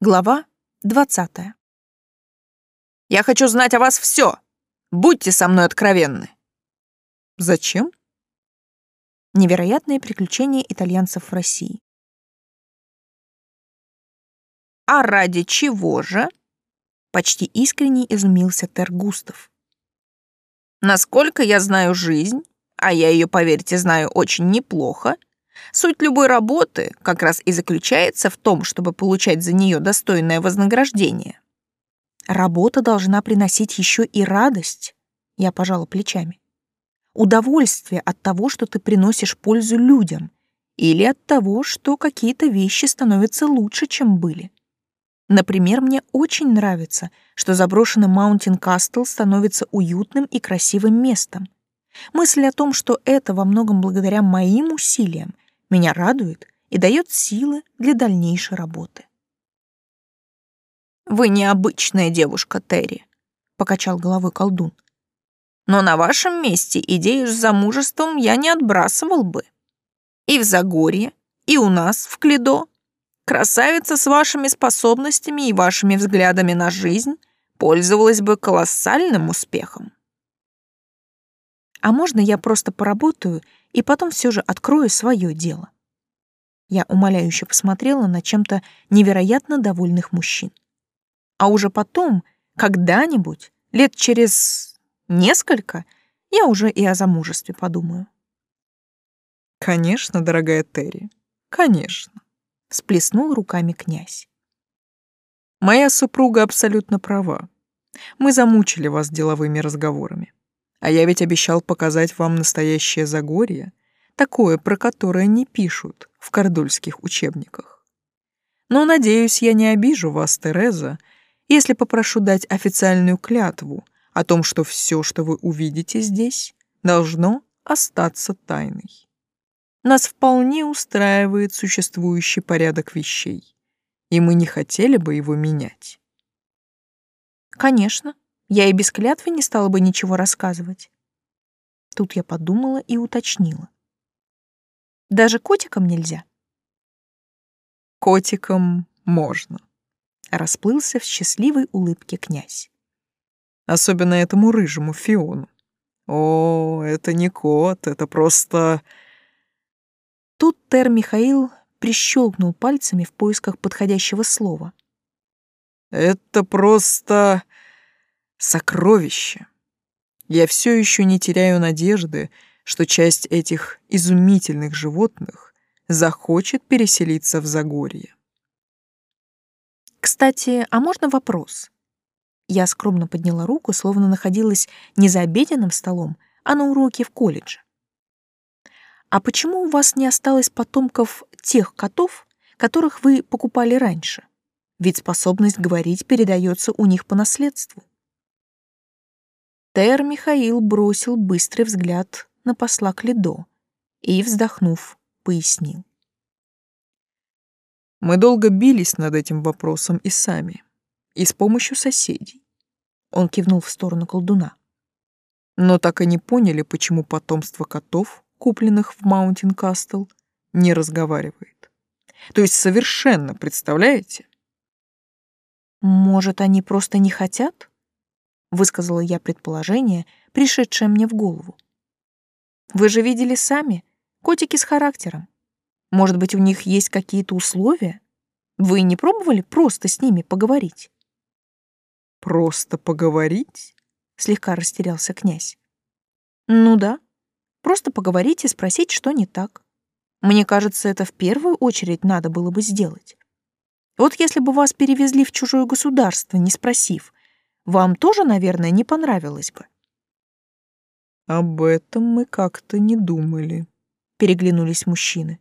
Глава двадцатая. «Я хочу знать о вас все. Будьте со мной откровенны». «Зачем?» Невероятные приключения итальянцев в России. «А ради чего же?» Почти искренне изумился Тер Густав. «Насколько я знаю жизнь, а я ее, поверьте, знаю очень неплохо, Суть любой работы как раз и заключается в том, чтобы получать за нее достойное вознаграждение. Работа должна приносить еще и радость, я пожала плечами. Удовольствие от того, что ты приносишь пользу людям, или от того, что какие-то вещи становятся лучше, чем были. Например, мне очень нравится, что заброшенный Маунтин Кастл становится уютным и красивым местом. Мысль о том, что это во многом благодаря моим усилиям — меня радует и дает силы для дальнейшей работы. «Вы необычная девушка, Терри», — покачал головой колдун. «Но на вашем месте идею с замужеством я не отбрасывал бы. И в Загорье, и у нас в Клидо. Красавица с вашими способностями и вашими взглядами на жизнь пользовалась бы колоссальным успехом. А можно я просто поработаю и потом все же открою свое дело? Я умоляюще посмотрела на чем-то невероятно довольных мужчин. А уже потом, когда-нибудь, лет через несколько, я уже и о замужестве подумаю. «Конечно, дорогая Терри, конечно», — всплеснул руками князь. «Моя супруга абсолютно права. Мы замучили вас деловыми разговорами. А я ведь обещал показать вам настоящее Загорье, такое, про которое не пишут в кордульских учебниках. Но, надеюсь, я не обижу вас, Тереза, если попрошу дать официальную клятву о том, что все, что вы увидите здесь, должно остаться тайной. Нас вполне устраивает существующий порядок вещей, и мы не хотели бы его менять. Конечно, я и без клятвы не стала бы ничего рассказывать. Тут я подумала и уточнила. Даже котикам нельзя? Котикам можно. Расплылся в счастливой улыбке князь. Особенно этому рыжему Фиону. О, это не кот, это просто... Тут Тер Михаил прищелкнул пальцами в поисках подходящего слова. Это просто сокровище. Я все еще не теряю надежды, что часть этих изумительных животных захочет переселиться в Загорье. Кстати, а можно вопрос? Я скромно подняла руку, словно находилась не за обеденным столом, а на уроке в колледже. А почему у вас не осталось потомков тех котов, которых вы покупали раньше? Ведь способность говорить передается у них по наследству. Тер Михаил бросил быстрый взгляд на посла Клидо и, вздохнув, пояснил. Мы долго бились над этим вопросом и сами, и с помощью соседей. Он кивнул в сторону колдуна. Но так и не поняли, почему потомство котов, купленных в Маунтин Кастл, не разговаривает. То есть совершенно, представляете? Может, они просто не хотят? Высказала я предположение, пришедшее мне в голову. Вы же видели сами, котики с характером. Может быть, у них есть какие-то условия? Вы не пробовали просто с ними поговорить? Просто поговорить? Слегка растерялся князь. Ну да, просто поговорить и спросить, что не так. Мне кажется, это в первую очередь надо было бы сделать. Вот если бы вас перевезли в чужое государство, не спросив, вам тоже, наверное, не понравилось бы. Об этом мы как-то не думали, переглянулись мужчины.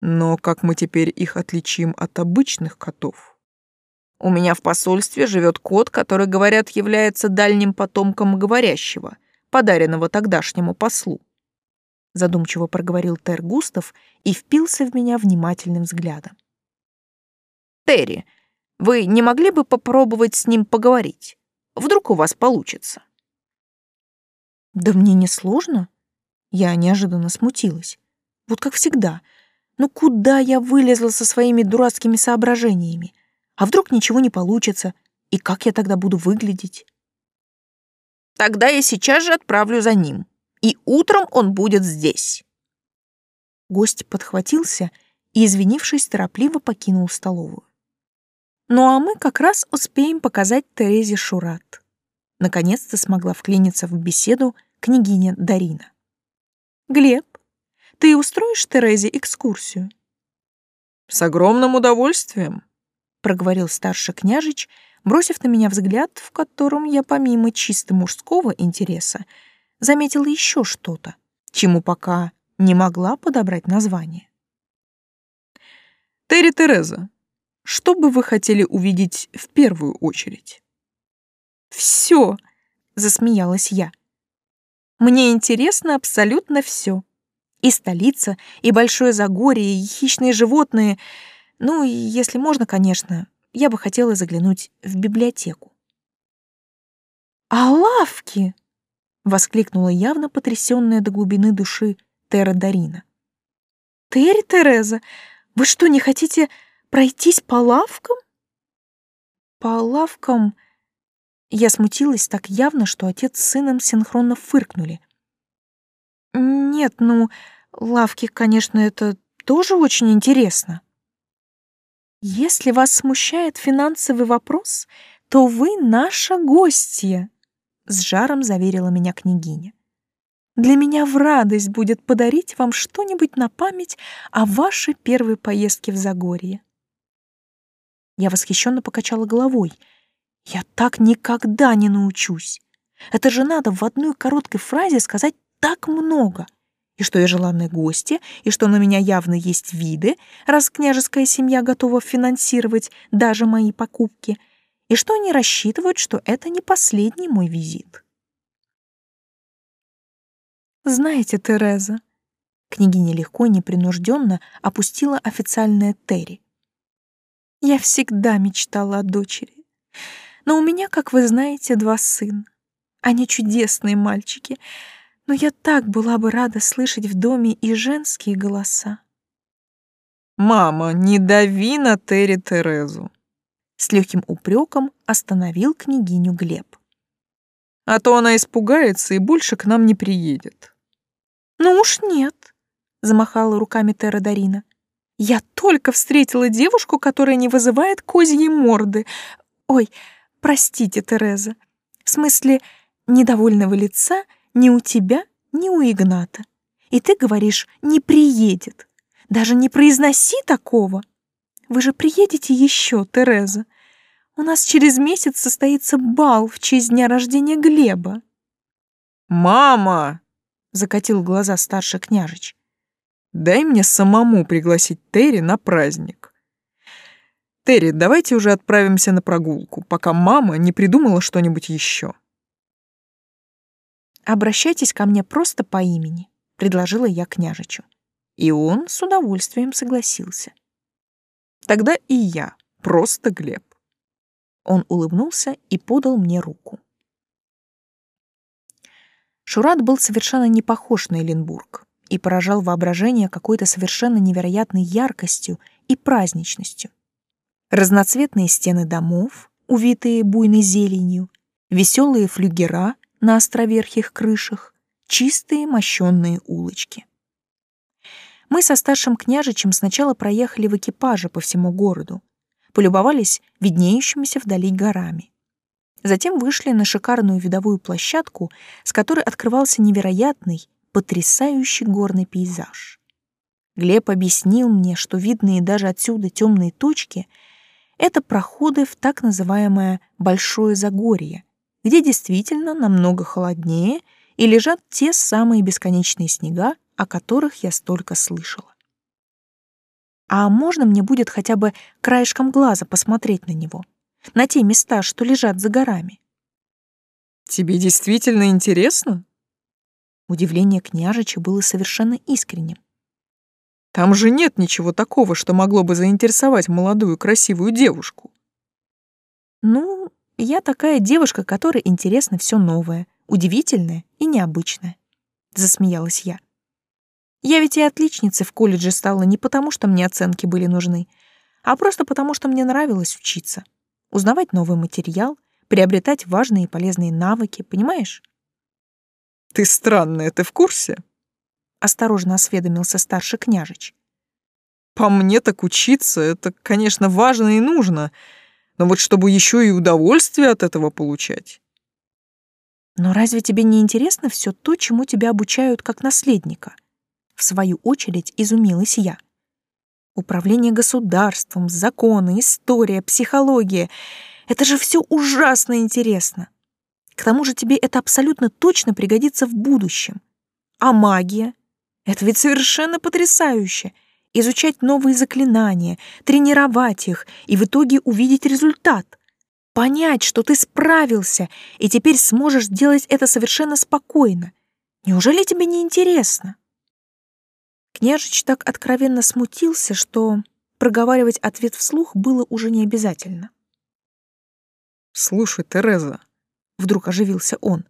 Но как мы теперь их отличим от обычных котов? У меня в посольстве живет кот, который, говорят, является дальним потомком говорящего, подаренного тогдашнему послу. Задумчиво проговорил Тер Густав и впился в меня внимательным взглядом. Терри, вы не могли бы попробовать с ним поговорить? Вдруг у вас получится?» «Да мне не сложно». Я неожиданно смутилась. Вот как всегда. Ну куда я вылезла со своими дурацкими соображениями? А вдруг ничего не получится? И как я тогда буду выглядеть? Тогда я сейчас же отправлю за ним. И утром он будет здесь. Гость подхватился и, извинившись, торопливо покинул столовую. Ну а мы как раз успеем показать Терезе Шурат. Наконец-то смогла вклиниться в беседу княгиня Дарина. «Глеб, ты устроишь Терезе экскурсию?» «С огромным удовольствием», — проговорил старший княжич, бросив на меня взгляд, в котором я помимо чисто мужского интереса заметила еще что-то, чему пока не могла подобрать название. «Терри Тереза, что бы вы хотели увидеть в первую очередь?» «Все!» — засмеялась я. «Мне интересно абсолютно все. И столица, и Большое Загорье, и хищные животные. Ну, если можно, конечно, я бы хотела заглянуть в библиотеку». «А лавки?» — воскликнула явно потрясённая до глубины души Тера Дарина. «Терри Тереза, вы что, не хотите пройтись по лавкам?» «По лавкам...» Я смутилась так явно, что отец с сыном синхронно фыркнули. «Нет, ну, лавки, конечно, это тоже очень интересно». «Если вас смущает финансовый вопрос, то вы наша гостья», — с жаром заверила меня княгиня. «Для меня в радость будет подарить вам что-нибудь на память о вашей первой поездке в Загорье». Я восхищенно покачала головой — я так никогда не научусь. Это же надо в одной короткой фразе сказать так много. И что я желанные гости, и что на меня явно есть виды, раз княжеская семья готова финансировать даже мои покупки, и что они рассчитывают, что это не последний мой визит. Знаете, Тереза, княгиня легко и непринужденно опустила официальное Терри. Я всегда мечтала о дочери. Но у меня, как вы знаете, два сына. Они чудесные мальчики, но я так была бы рада слышать в доме и женские голоса. «Мама, не дави на Терри Терезу!» С легким упреком остановил княгиню Глеб. «А то она испугается и больше к нам не приедет». «Ну уж нет», — замахала руками Терра Дарина. «Я только встретила девушку, которая не вызывает козьей морды. Ой, Простите, Тереза. В смысле, недовольного лица ни у тебя, ни у Игната. И ты говоришь «не приедет». Даже не произноси такого. Вы же приедете еще, Тереза. У нас через месяц состоится бал в честь дня рождения Глеба. «Мама!» — закатил глаза старший княжич. «Дай мне самому пригласить Терри на праздник. Терри, давайте уже отправимся на прогулку, пока мама не придумала что-нибудь еще. Обращайтесь ко мне просто по имени, предложила я княжичу. И он с удовольствием согласился. Тогда и я, просто Глеб. Он улыбнулся и подал мне руку. Шурат был совершенно не похож на Эленбург и поражал воображение какой-то совершенно невероятной яркостью и праздничностью. Разноцветные стены домов, увитые буйной зеленью, веселые флюгера на островерхих крышах, чистые мощенные улочки. Мы со старшим княжичем сначала проехали в экипаже по всему городу, полюбовались виднеющимися вдали горами. Затем вышли на шикарную видовую площадку, с которой открывался невероятный, потрясающий горный пейзаж. Глеб объяснил мне, что видные даже отсюда темные точки — это проходы в так называемое Большое Загорье, где действительно намного холоднее и лежат те самые бесконечные снега, о которых я столько слышала. А можно мне будет хотя бы краешком глаза посмотреть на него, на те места, что лежат за горами? Тебе действительно интересно? Удивление княжича было совершенно искренним. Там же нет ничего такого, что могло бы заинтересовать молодую красивую девушку. Ну, я такая девушка, которой интересно все новое, удивительное и необычное. Засмеялась я. Я ведь и отличницей в колледже стала не потому, что мне оценки были нужны, а просто потому, что мне нравилось учиться, узнавать новый материал, приобретать важные и полезные навыки, понимаешь? Ты странная, ты в курсе? Осторожно осведомился старший княжич. По мне так учиться, это, конечно, важно и нужно, но вот чтобы еще и удовольствие от этого получать. Но разве тебе не интересно все то, чему тебя обучают как наследника? В свою очередь изумилась я. Управление государством, законы, история, психология — это же все ужасно интересно. К тому же тебе это абсолютно точно пригодится в будущем. А магия? Это ведь совершенно потрясающе. Изучать новые заклинания, тренировать их и в итоге увидеть результат. Понять, что ты справился, и теперь сможешь делать это совершенно спокойно. Неужели тебе не интересно? Княжич так откровенно смутился, что проговаривать ответ вслух было уже не обязательно. «Слушай, Тереза», — вдруг оживился он,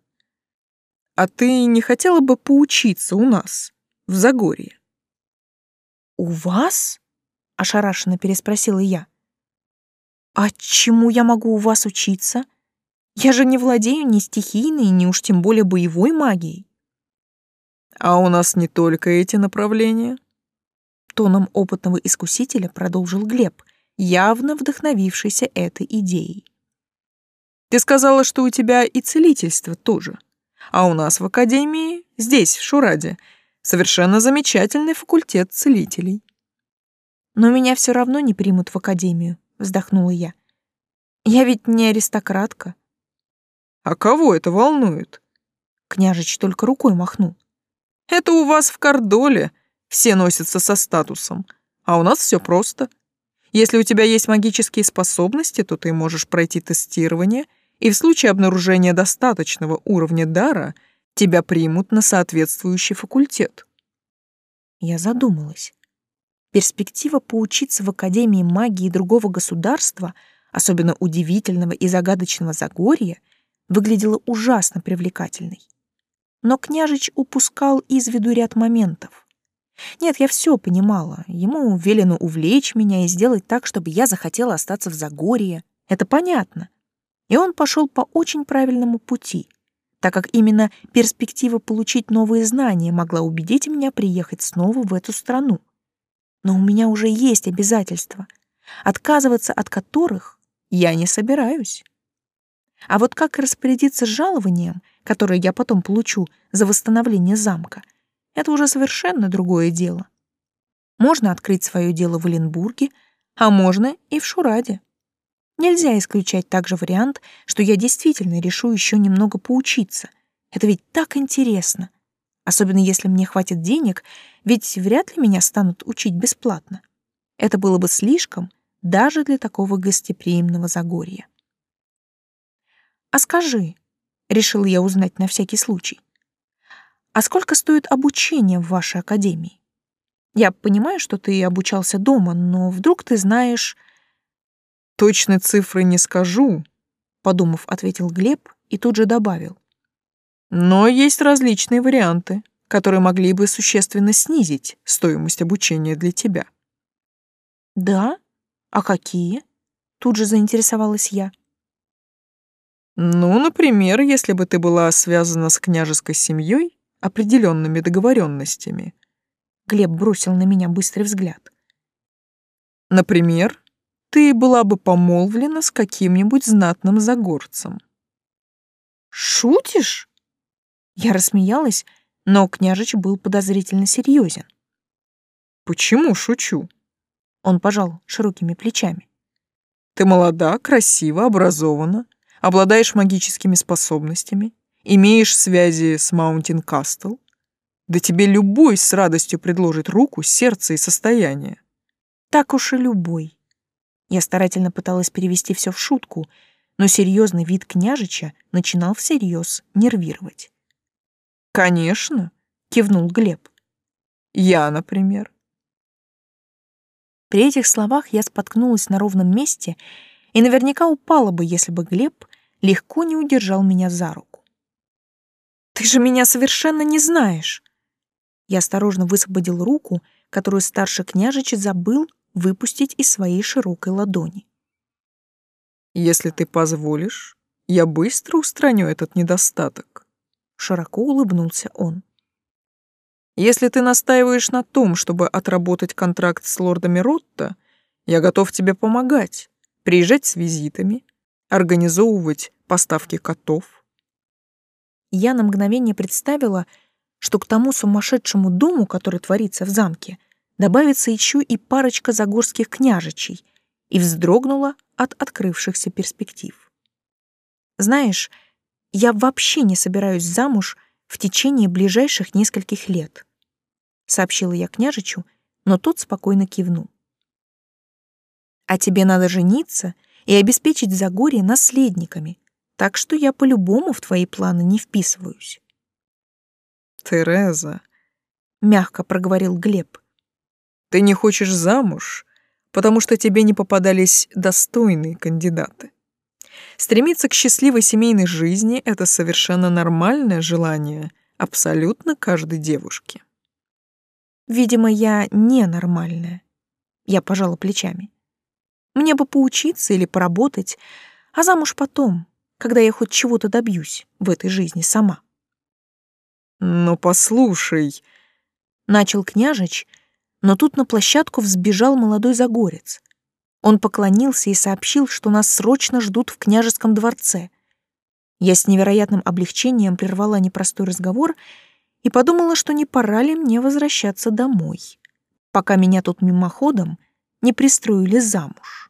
«а ты не хотела бы поучиться у нас, в Загорье?» «У вас?» — ошарашенно переспросила я. «А чему я могу у вас учиться? Я же не владею ни стихийной, ни уж тем более боевой магией». А у нас не только эти направления. Тоном опытного искусителя продолжил Глеб, явно вдохновившийся этой идеей. Ты сказала, что у тебя и целительство тоже. А у нас в академии, здесь, в Шураде, совершенно замечательный факультет целителей. Но меня все равно не примут в академию, вздохнула я. Я ведь не аристократка. А кого это волнует? Княжич только рукой махнул. Это у вас в Кордоле все носятся со статусом, а у нас все просто. Если у тебя есть магические способности, то ты можешь пройти тестирование, и в случае обнаружения достаточного уровня дара тебя примут на соответствующий факультет. Я задумалась. Перспектива поучиться в Академии магии другого государства, особенно удивительного и загадочного Загорья, выглядела ужасно привлекательной но княжич упускал из виду ряд моментов. Нет, я все понимала. Ему велено увлечь меня и сделать так, чтобы я захотела остаться в Загорье. Это понятно. И он пошел по очень правильному пути, так как именно перспектива получить новые знания могла убедить меня приехать снова в эту страну. Но у меня уже есть обязательства, отказываться от которых я не собираюсь. А вот как распорядиться жалованием, которое я потом получу за восстановление замка, это уже совершенно другое дело. Можно открыть свое дело в Оленбурге, а можно и в Шураде. Нельзя исключать также вариант, что я действительно решу еще немного поучиться. Это ведь так интересно. Особенно если мне хватит денег, ведь вряд ли меня станут учить бесплатно. Это было бы слишком даже для такого гостеприимного Загорья. «А скажи», — решил я узнать на всякий случай, «а сколько стоит обучение в вашей академии? Я понимаю, что ты обучался дома, но вдруг ты знаешь...» «Точной цифры не скажу», — подумав, ответил Глеб и тут же добавил. «Но есть различные варианты, которые могли бы существенно снизить стоимость обучения для тебя». «Да? А какие?» — тут же заинтересовалась я. Ну, например, если бы ты была связана с княжеской семьей определенными договоренностями. Глеб бросил на меня быстрый взгляд. Например, ты была бы помолвлена с каким-нибудь знатным загорцем. Шутишь? Я рассмеялась, но княжич был подозрительно серьезен. Почему шучу? Он пожал широкими плечами. Ты молода, красива, образована обладаешь магическими способностями, имеешь связи с Маунтин Кастл, да тебе любой с радостью предложит руку, сердце и состояние. Так уж и любой. Я старательно пыталась перевести все в шутку, но серьезный вид княжича начинал всерьез нервировать. «Конечно», — кивнул Глеб. «Я, например». При этих словах я споткнулась на ровном месте и наверняка упала бы, если бы Глеб легко не удержал меня за руку. «Ты же меня совершенно не знаешь!» Я осторожно высвободил руку, которую старший княжич забыл выпустить из своей широкой ладони. «Если ты позволишь, я быстро устраню этот недостаток», — широко улыбнулся он. «Если ты настаиваешь на том, чтобы отработать контракт с лордами Ротта, я готов тебе помогать, приезжать с визитами, организовывать поставки котов». Я на мгновение представила, что к тому сумасшедшему дому, который творится в замке, добавится еще и парочка загорских княжичей, и вздрогнула от открывшихся перспектив. Знаешь, я вообще не собираюсь замуж в течение ближайших нескольких лет, сообщила я княжичу, но тот спокойно кивнул. А тебе надо жениться и обеспечить Загорье наследниками, так что я по-любому в твои планы не вписываюсь. Тереза, мягко проговорил Глеб. Ты не хочешь замуж, потому что тебе не попадались достойные кандидаты. Стремиться к счастливой семейной жизни — это совершенно нормальное желание абсолютно каждой девушки. Видимо, я ненормальная. Я пожала плечами. Мне бы поучиться или поработать, а замуж потом, когда я хоть чего-то добьюсь в этой жизни сама. «Ну, послушай», — начал княжич, но тут на площадку взбежал молодой загорец. Он поклонился и сообщил, что нас срочно ждут в княжеском дворце. Я с невероятным облегчением прервала непростой разговор и подумала, что не пора ли мне возвращаться домой, пока меня тут мимоходом не пристроили замуж.